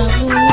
lòng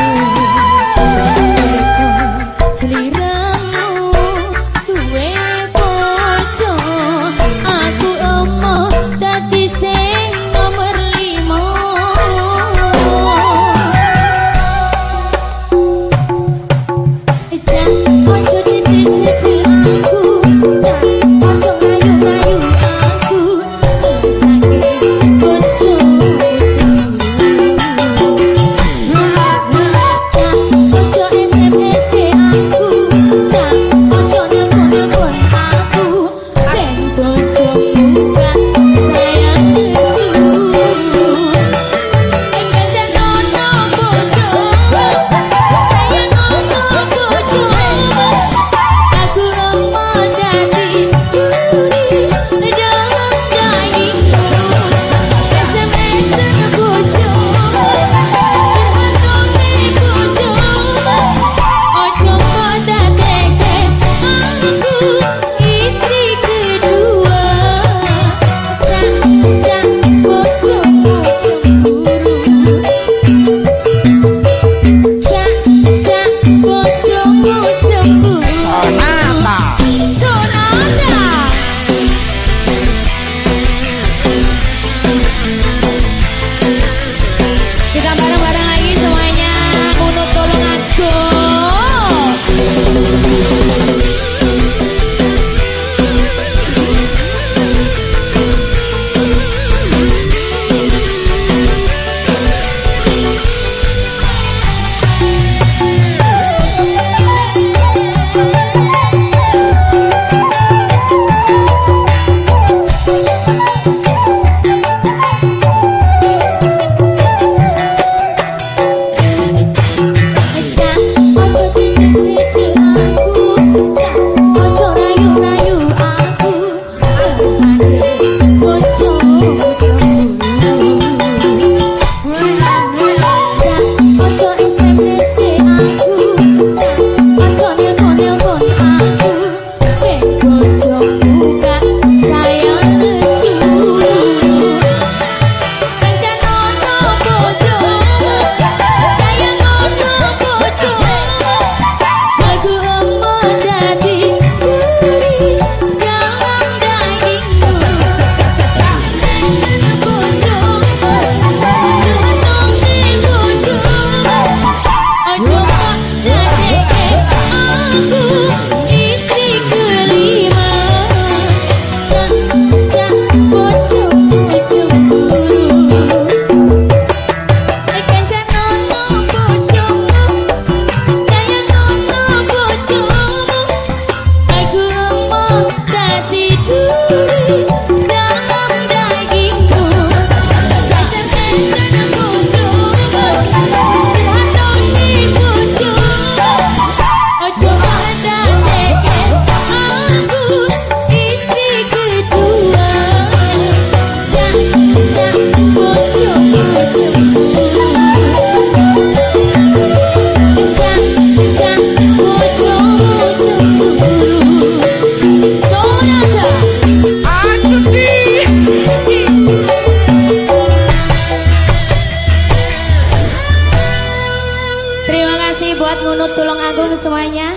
kasih buat ngunut tulung agung semuanya.